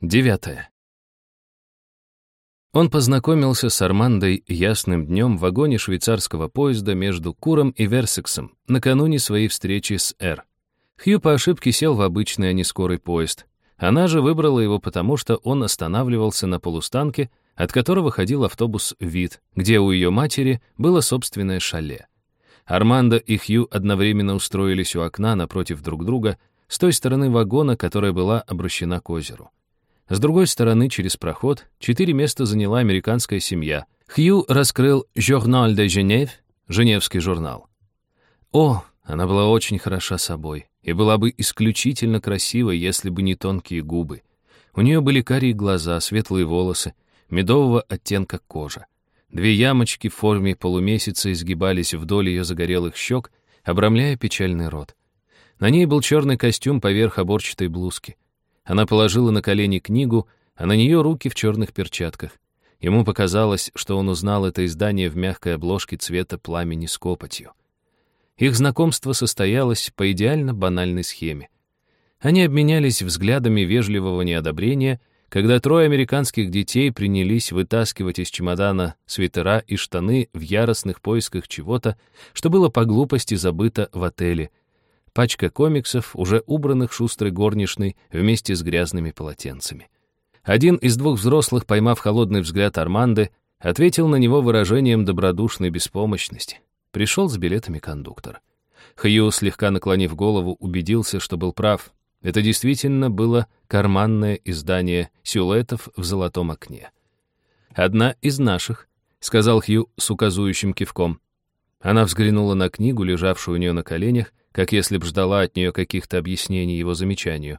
Девятое. Он познакомился с Армандой ясным днем в вагоне швейцарского поезда между Куром и Версексом накануне своей встречи с Р. Хью по ошибке сел в обычный, а не скорый поезд. Она же выбрала его потому, что он останавливался на полустанке, от которого ходил автобус «Вид», где у ее матери было собственное шале. Армандо и Хью одновременно устроились у окна напротив друг друга с той стороны вагона, которая была обращена к озеру. С другой стороны, через проход, четыре места заняла американская семья. Хью раскрыл «Journal de Genève», Женевский журнал. О, она была очень хороша собой и была бы исключительно красива, если бы не тонкие губы. У нее были карие глаза, светлые волосы, медового оттенка кожа. Две ямочки в форме полумесяца изгибались вдоль ее загорелых щек, обрамляя печальный рот. На ней был черный костюм поверх оборчатой блузки. Она положила на колени книгу, а на нее руки в черных перчатках. Ему показалось, что он узнал это издание в мягкой обложке цвета пламени с копотью. Их знакомство состоялось по идеально банальной схеме. Они обменялись взглядами вежливого неодобрения, когда трое американских детей принялись вытаскивать из чемодана свитера и штаны в яростных поисках чего-то, что было по глупости забыто в отеле — пачка комиксов, уже убранных шустрой горничной вместе с грязными полотенцами. Один из двух взрослых, поймав холодный взгляд Арманды, ответил на него выражением добродушной беспомощности. Пришел с билетами кондуктор. Хью, слегка наклонив голову, убедился, что был прав. Это действительно было карманное издание сюлетов в золотом окне. «Одна из наших», — сказал Хью с указующим кивком. Она взглянула на книгу, лежавшую у нее на коленях, как если б ждала от нее каких-то объяснений его замечанию.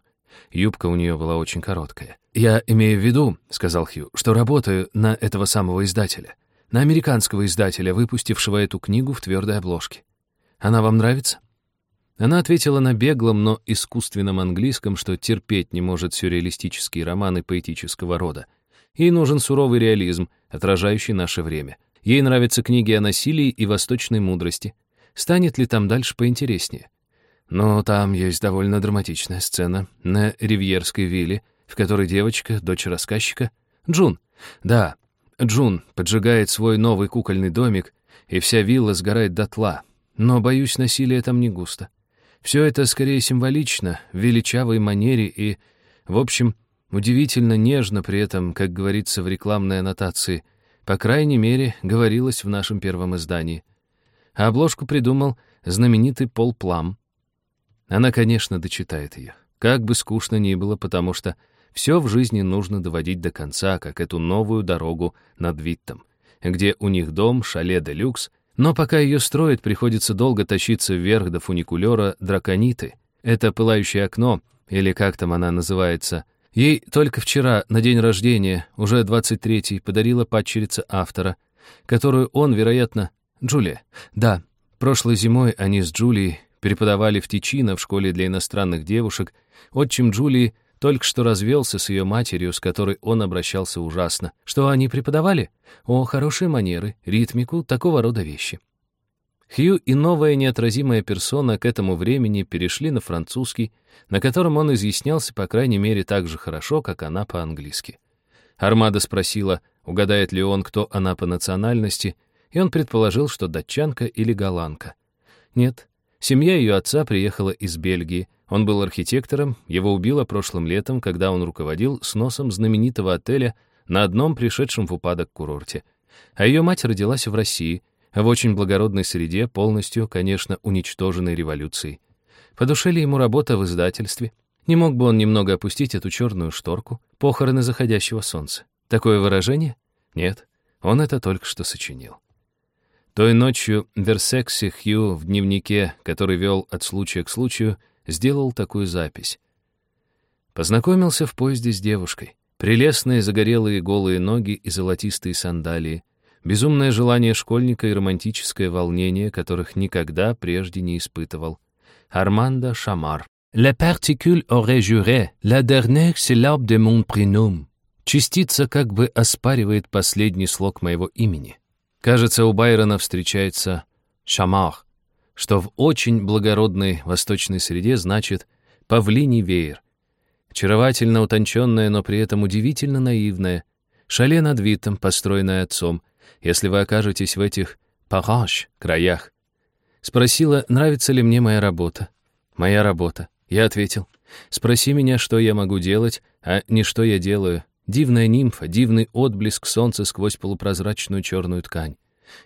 Юбка у нее была очень короткая. «Я имею в виду, — сказал Хью, — что работаю на этого самого издателя, на американского издателя, выпустившего эту книгу в твердой обложке. Она вам нравится?» Она ответила на беглом, но искусственном английском, что терпеть не может сюрреалистические романы поэтического рода. Ей нужен суровый реализм, отражающий наше время. Ей нравятся книги о насилии и восточной мудрости, станет ли там дальше поинтереснее. Но там есть довольно драматичная сцена на Ривьерской вилле, в которой девочка, дочь рассказчика, Джун, да, Джун поджигает свой новый кукольный домик, и вся вилла сгорает дотла. Но, боюсь, насилие там не густо. Все это скорее символично, в величавой манере и, в общем, удивительно нежно при этом, как говорится в рекламной аннотации, по крайней мере, говорилось в нашем первом издании а обложку придумал знаменитый Пол Плам. Она, конечно, дочитает ее. Как бы скучно ни было, потому что все в жизни нужно доводить до конца, как эту новую дорогу над Виттом, где у них дом, шале де люкс, но пока ее строят, приходится долго тащиться вверх до фуникулера дракониты. Это пылающее окно, или как там она называется, ей только вчера, на день рождения, уже 23-й, подарила падчерица автора, которую он, вероятно, Джулия. Да, прошлой зимой они с Джулией преподавали в Тичино в школе для иностранных девушек. Отчим Джулии только что развелся с ее матерью, с которой он обращался ужасно. Что они преподавали? О, хорошие манеры, ритмику, такого рода вещи. Хью и новая неотразимая персона к этому времени перешли на французский, на котором он изъяснялся, по крайней мере, так же хорошо, как она по-английски. Армада спросила, угадает ли он, кто она по национальности, и он предположил, что датчанка или голландка. Нет, семья ее отца приехала из Бельгии, он был архитектором, его убило прошлым летом, когда он руководил сносом знаменитого отеля на одном пришедшем в упадок курорте. А ее мать родилась в России, в очень благородной среде, полностью, конечно, уничтоженной революцией. По душе ли ему работа в издательстве? Не мог бы он немного опустить эту черную шторку? Похороны заходящего солнца. Такое выражение? Нет, он это только что сочинил. Той ночью Версекси Хью в дневнике, который вел от случая к случаю, сделал такую запись. Познакомился в поезде с девушкой. Прелестные загорелые голые ноги и золотистые сандалии. Безумное желание школьника и романтическое волнение, которых никогда прежде не испытывал. Армандо Шамар. «La particule aurait juré, la dernière syllabe de mon prénom». Частица как бы оспаривает последний слог моего имени. Кажется, у Байрона встречается «шамах», что в очень благородной восточной среде значит «павлиний веер». очаровательно утонченная, но при этом удивительно наивная, шале над Витом, построенное отцом, если вы окажетесь в этих параш краях. Спросила, нравится ли мне моя работа. Моя работа. Я ответил, спроси меня, что я могу делать, а не что я делаю. Дивная нимфа, дивный отблеск солнца сквозь полупрозрачную черную ткань.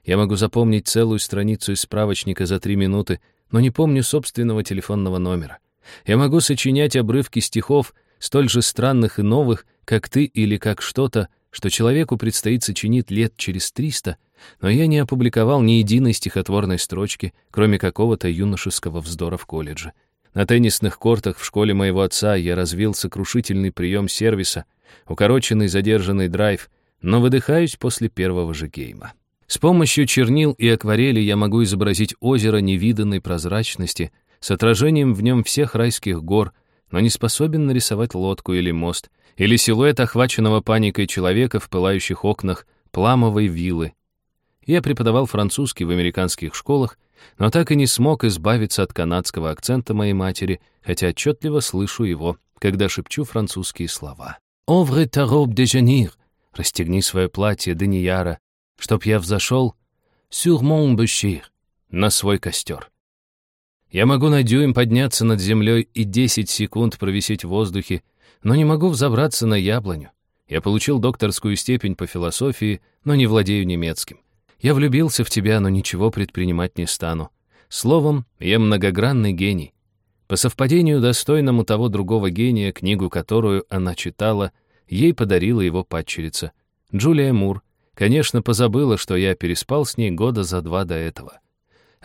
Я могу запомнить целую страницу из справочника за три минуты, но не помню собственного телефонного номера. Я могу сочинять обрывки стихов, столь же странных и новых, как ты или как что-то, что человеку предстоит сочинить лет через триста, но я не опубликовал ни единой стихотворной строчки, кроме какого-то юношеского вздора в колледже. На теннисных кортах в школе моего отца я развил сокрушительный прием сервиса, укороченный задержанный драйв, но выдыхаюсь после первого же гейма. С помощью чернил и акварели я могу изобразить озеро невиданной прозрачности с отражением в нем всех райских гор, но не способен нарисовать лодку или мост, или силуэт охваченного паникой человека в пылающих окнах пламовой виллы. Я преподавал французский в американских школах, но так и не смог избавиться от канадского акцента моей матери, хотя отчетливо слышу его, когда шепчу французские слова. «Овре ta robe de genir» — «Расстегни свое платье, Данияра», чтоб я взошел «sur mon bûcher» — на свой костер. Я могу на дюйм подняться над землей и 10 секунд провисеть в воздухе, но не могу взобраться на яблоню. Я получил докторскую степень по философии, но не владею немецким. Я влюбился в тебя, но ничего предпринимать не стану. Словом, я многогранный гений. По совпадению, достойному того другого гения, книгу которую она читала, ей подарила его падчерица. Джулия Мур, конечно, позабыла, что я переспал с ней года за два до этого.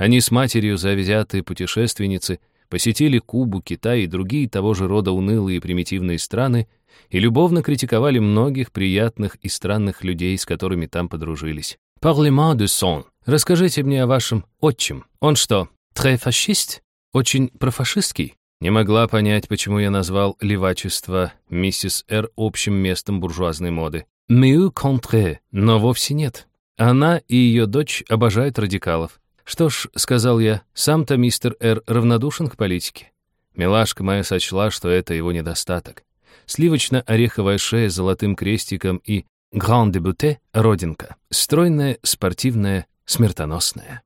Они с матерью, завзятые путешественницы, посетили Кубу, Китай и другие того же рода унылые и примитивные страны и любовно критиковали многих приятных и странных людей, с которыми там подружились. «Parlement de son. Расскажите мне о вашем отчим. Он что, très фашист? Очень профашистский?» Не могла понять, почему я назвал левачество миссис Р. общим местом буржуазной моды. «Mieux contre», но вовсе нет. Она и ее дочь обожают радикалов. «Что ж», — сказал я, — «сам-то мистер Р. равнодушен к политике». Милашка моя сочла, что это его недостаток. Сливочно-ореховая шея с золотым крестиком и «Гран де Буте» — родинка. Стройная, спортивная, смертоносная.